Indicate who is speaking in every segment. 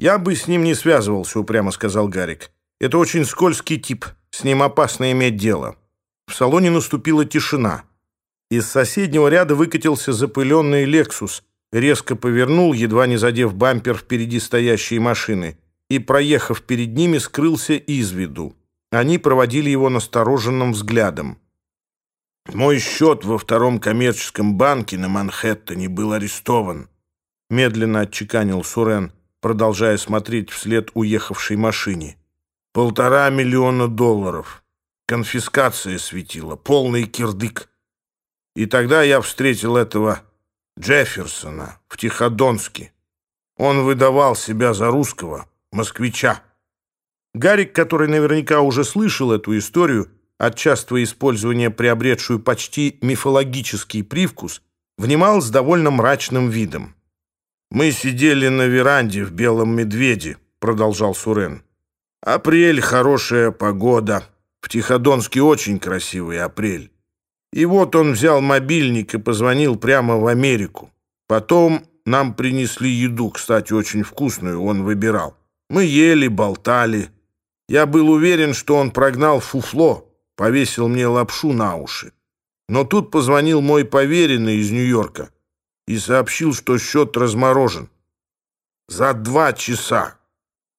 Speaker 1: «Я бы с ним не связывался», — упрямо сказал Гарик. «Это очень скользкий тип, с ним опасно иметь дело». В салоне наступила тишина. Из соседнего ряда выкатился запыленный «Лексус», резко повернул, едва не задев бампер впереди стоящей машины, и, проехав перед ними, скрылся из виду. Они проводили его настороженным взглядом. «Мой счет во втором коммерческом банке на Манхэттене был арестован», медленно отчеканил Сурен, продолжая смотреть вслед уехавшей машине. «Полтора миллиона долларов. Конфискация светила. Полный кирдык. И тогда я встретил этого Джефферсона в Тиходонске. Он выдавал себя за русского, москвича». Гарик, который наверняка уже слышал эту историю, от частого использования приобретшую почти мифологический привкус, внимал с довольно мрачным видом. «Мы сидели на веранде в белом медведе», — продолжал Сурен. «Апрель, хорошая погода. В Тиходонске очень красивый апрель. И вот он взял мобильник и позвонил прямо в Америку. Потом нам принесли еду, кстати, очень вкусную, он выбирал. Мы ели, болтали. Я был уверен, что он прогнал фуфло, повесил мне лапшу на уши. Но тут позвонил мой поверенный из Нью-Йорка и сообщил, что счет разморожен. За два часа.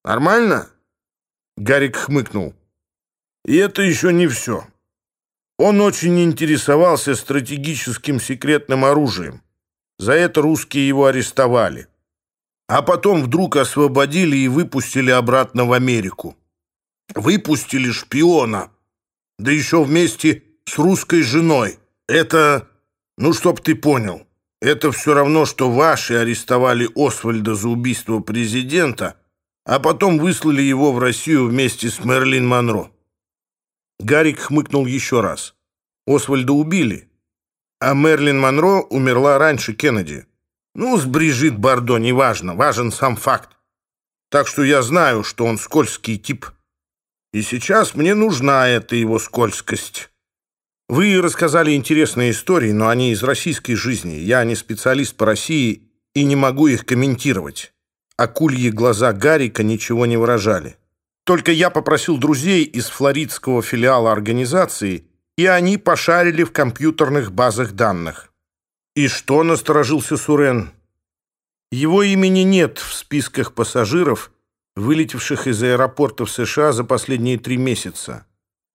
Speaker 1: Нормально? Гарик хмыкнул. И это еще не все. Он очень интересовался стратегическим секретным оружием. За это русские его арестовали. А потом вдруг освободили и выпустили обратно в Америку. Выпустили шпиона. Да еще вместе с русской женой. Это... Ну, чтоб ты понял. Это все равно, что ваши арестовали Освальда за убийство президента, а потом выслали его в Россию вместе с Мерлин Монро. Гарик хмыкнул еще раз. Освальда убили, а Мерлин Монро умерла раньше Кеннеди. Ну, с Брижит Бардо неважно, важен сам факт. Так что я знаю, что он скользкий тип. И сейчас мне нужна эта его скользкость. Вы рассказали интересные истории, но они из российской жизни. Я не специалист по России и не могу их комментировать. Акульи глаза Гарика ничего не выражали. Только я попросил друзей из флоридского филиала организации, и они пошарили в компьютерных базах данных. «И что?» — насторожился Сурен. «Его имени нет в списках пассажиров, вылетевших из аэропортов США за последние три месяца.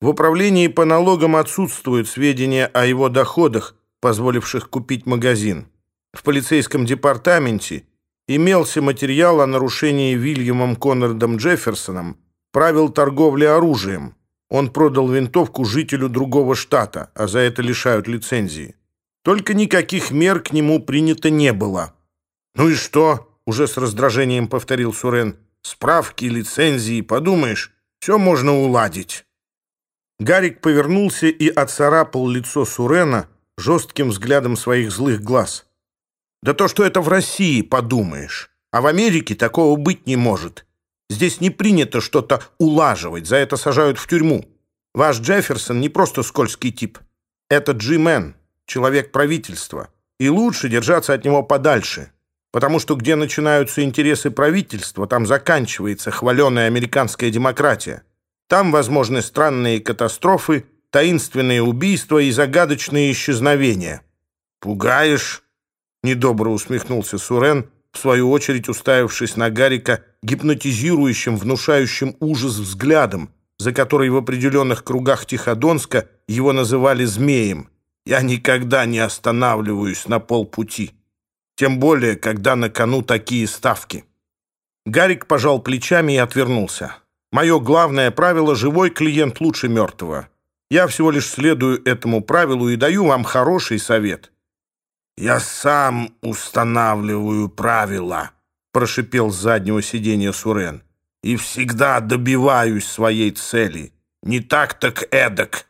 Speaker 1: В управлении по налогам отсутствуют сведения о его доходах, позволивших купить магазин. В полицейском департаменте имелся материал о нарушении Вильямом Коннордом Джефферсоном правил торговли оружием. Он продал винтовку жителю другого штата, а за это лишают лицензии. Только никаких мер к нему принято не было. «Ну и что?» — уже с раздражением повторил Сурен. «Справки, лицензии, подумаешь, все можно уладить». Гарик повернулся и отцарапал лицо Сурена жестким взглядом своих злых глаз. «Да то, что это в России, подумаешь. А в Америке такого быть не может. Здесь не принято что-то улаживать, за это сажают в тюрьму. Ваш Джефферсон не просто скользкий тип. Это Джи-мен, человек правительства. И лучше держаться от него подальше. Потому что где начинаются интересы правительства, там заканчивается хваленая американская демократия. Там возможны странные катастрофы, таинственные убийства и загадочные исчезновения. «Пугаешь?» — недобро усмехнулся Сурен, в свою очередь уставившись на Гарика гипнотизирующим, внушающим ужас взглядом, за который в определенных кругах Тиходонска его называли «змеем». «Я никогда не останавливаюсь на полпути, тем более, когда на кону такие ставки». Гарик пожал плечами и отвернулся. Мое главное правило – живой клиент лучше мертвого. Я всего лишь следую этому правилу и даю вам хороший совет». «Я сам устанавливаю правила», – прошипел с заднего сиденья Сурен. «И всегда добиваюсь своей цели. Не так, так эдак».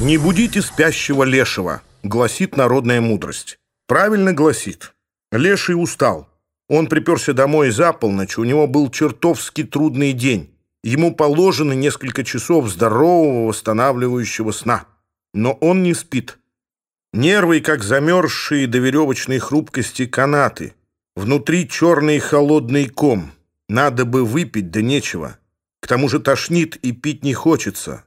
Speaker 1: «Не будите спящего лешего», – гласит народная мудрость. «Правильно гласит. Леший устал. Он приперся домой за полночь, у него был чертовски трудный день. Ему положено несколько часов здорового восстанавливающего сна. Но он не спит. Нервы, как замерзшие до веревочной хрупкости канаты. Внутри черный холодный ком. Надо бы выпить, да нечего. К тому же тошнит и пить не хочется.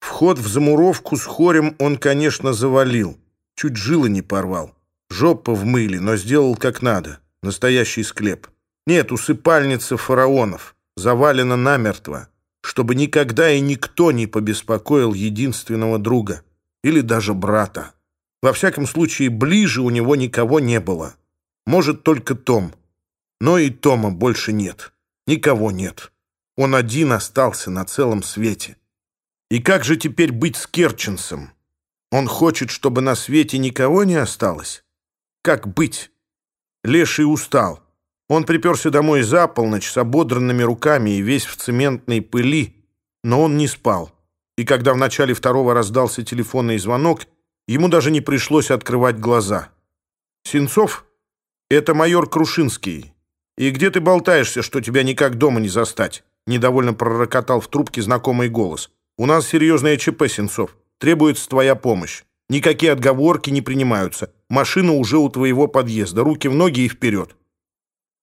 Speaker 1: Вход в замуровку с хорем он, конечно, завалил. Чуть жилы не порвал. Жопа в мыле, но сделал как надо настоящий склеп. Нет, усыпальница фараонов, завалена намертво, чтобы никогда и никто не побеспокоил единственного друга или даже брата. Во всяком случае, ближе у него никого не было. Может, только Том. Но и Тома больше нет. Никого нет. Он один остался на целом свете. И как же теперь быть с Керченсом? Он хочет, чтобы на свете никого не осталось? Как быть? Леший устал. Он приперся домой за полночь с ободранными руками и весь в цементной пыли, но он не спал. И когда в начале второго раздался телефонный звонок, ему даже не пришлось открывать глаза. «Сенцов? Это майор Крушинский. И где ты болтаешься, что тебя никак дома не застать?» Недовольно пророкотал в трубке знакомый голос. «У нас серьезное ЧП, Сенцов. Требуется твоя помощь». Никакие отговорки не принимаются. Машина уже у твоего подъезда. Руки в ноги и вперед.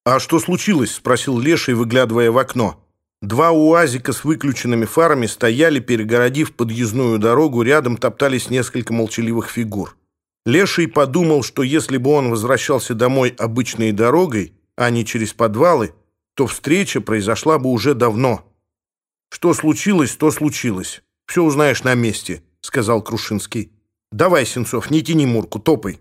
Speaker 1: «А что случилось?» — спросил Леший, выглядывая в окно. Два уазика с выключенными фарами стояли, перегородив подъездную дорогу, рядом топтались несколько молчаливых фигур. Леший подумал, что если бы он возвращался домой обычной дорогой, а не через подвалы, то встреча произошла бы уже давно. «Что случилось, то случилось. Все узнаешь на месте», — сказал Крушинский. «Давай, Сенцов, не тяни Мурку, топай».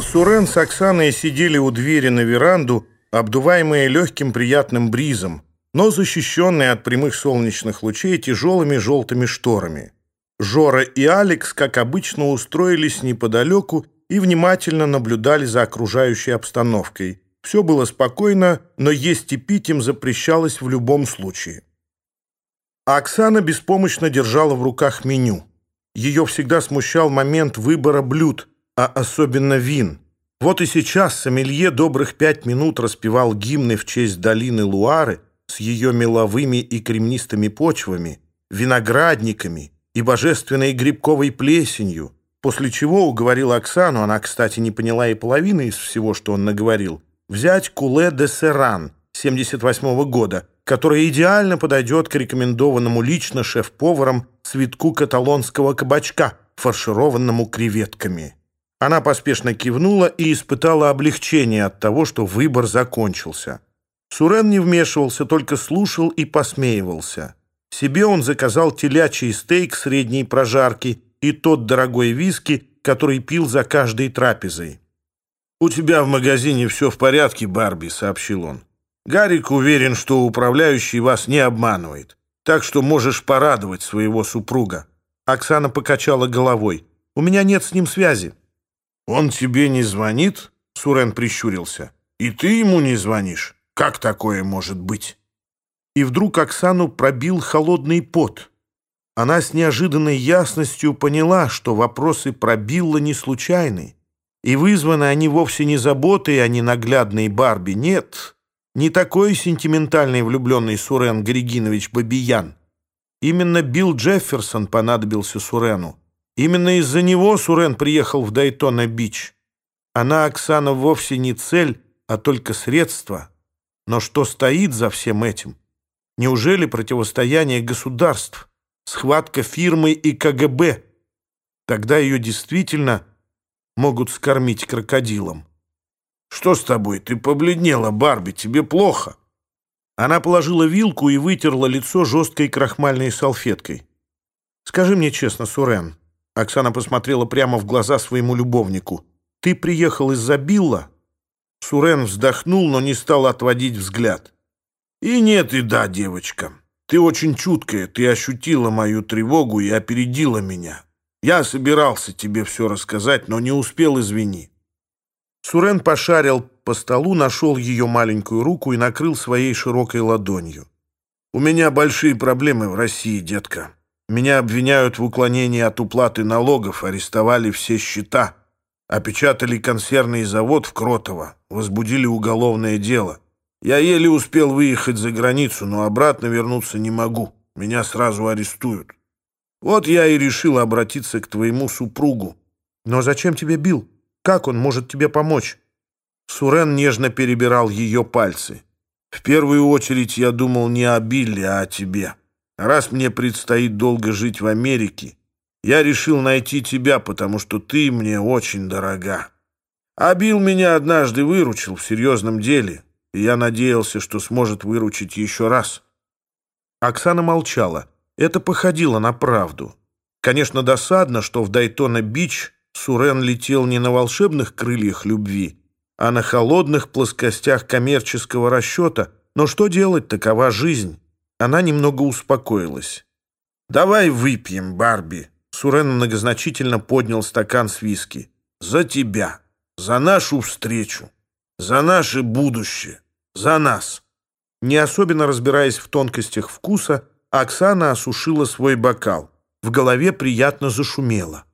Speaker 1: Сурен с Оксаной сидели у двери на веранду, обдуваемые легким приятным бризом, но защищенные от прямых солнечных лучей тяжелыми желтыми шторами. Жора и Алекс, как обычно, устроились неподалеку и внимательно наблюдали за окружающей обстановкой — все было спокойно, но есть и пить им запрещалось в любом случае. А Оксана беспомощно держала в руках меню. Ее всегда смущал момент выбора блюд, а особенно вин. Вот и сейчас сомелье добрых пять минут распевал гимны в честь долины Луары с ее меловыми и кремнистыми почвами, виноградниками и божественной грибковой плесенью, после чего уговорил Оксану, она, кстати, не поняла и половины из всего, что он наговорил, взять куле де Серан 78 года, которая идеально подойдет к рекомендованному лично шеф-поваром цветку каталонского кабачка, фаршированному креветками. Она поспешно кивнула и испытала облегчение от того, что выбор закончился. Сурен не вмешивался, только слушал и посмеивался. Себе он заказал телячий стейк средней прожарки и тот дорогой виски, который пил за каждой трапезой. «У тебя в магазине все в порядке, Барби», — сообщил он. «Гарик уверен, что управляющий вас не обманывает, так что можешь порадовать своего супруга». Оксана покачала головой. «У меня нет с ним связи». «Он тебе не звонит?» — Сурен прищурился. «И ты ему не звонишь? Как такое может быть?» И вдруг Оксану пробил холодный пот. Она с неожиданной ясностью поняла, что вопросы про Билла не случайны. И вызваны они вовсе не заботой о ненаглядной Барби, нет, Не такой сентиментальный влюбленный Сурен Григинович Бабиян. Именно Билл Джефферсон понадобился Сурену. Именно из-за него Сурен приехал в Дайтона-Бич. Она, Оксана, вовсе не цель, а только средство. Но что стоит за всем этим? Неужели противостояние государств? Схватка фирмы и КГБ? Тогда ее действительно могут скормить крокодилом.«Что с тобой? Ты побледнела, Барби, тебе плохо?» Она положила вилку и вытерла лицо жесткой крахмальной салфеткой. «Скажи мне честно, Сурен», — Оксана посмотрела прямо в глаза своему любовнику, «ты приехал из-за Билла?» Сурен вздохнул, но не стал отводить взгляд. «И нет, и да, девочка. Ты очень чуткая, ты ощутила мою тревогу и опередила меня. Я собирался тебе все рассказать, но не успел, извини». Сурен пошарил по столу, нашел ее маленькую руку и накрыл своей широкой ладонью. «У меня большие проблемы в России, детка. Меня обвиняют в уклонении от уплаты налогов, арестовали все счета, опечатали консервный завод в Кротово, возбудили уголовное дело. Я еле успел выехать за границу, но обратно вернуться не могу. Меня сразу арестуют. Вот я и решил обратиться к твоему супругу. Но зачем тебе бил? Как он может тебе помочь?» Сурен нежно перебирал ее пальцы. В первую очередь я думал не о Билли, а о тебе. Раз мне предстоит долго жить в Америке, я решил найти тебя, потому что ты мне очень дорога. А Билл меня однажды выручил в серьезном деле, и я надеялся, что сможет выручить еще раз.
Speaker 2: Оксана молчала. Это походило на правду. Конечно, досадно, что в Дайтона-Бич Сурен летел не на волшебных крыльях любви, а на холодных плоскостях коммерческого расчета. Но что делать, такова жизнь. Она немного успокоилась.
Speaker 1: «Давай выпьем, Барби». Сурен многозначительно поднял стакан с виски. «За тебя, за нашу встречу, за наше будущее, за нас».
Speaker 2: Не особенно разбираясь в тонкостях вкуса, Оксана осушила свой бокал. В голове приятно зашумело.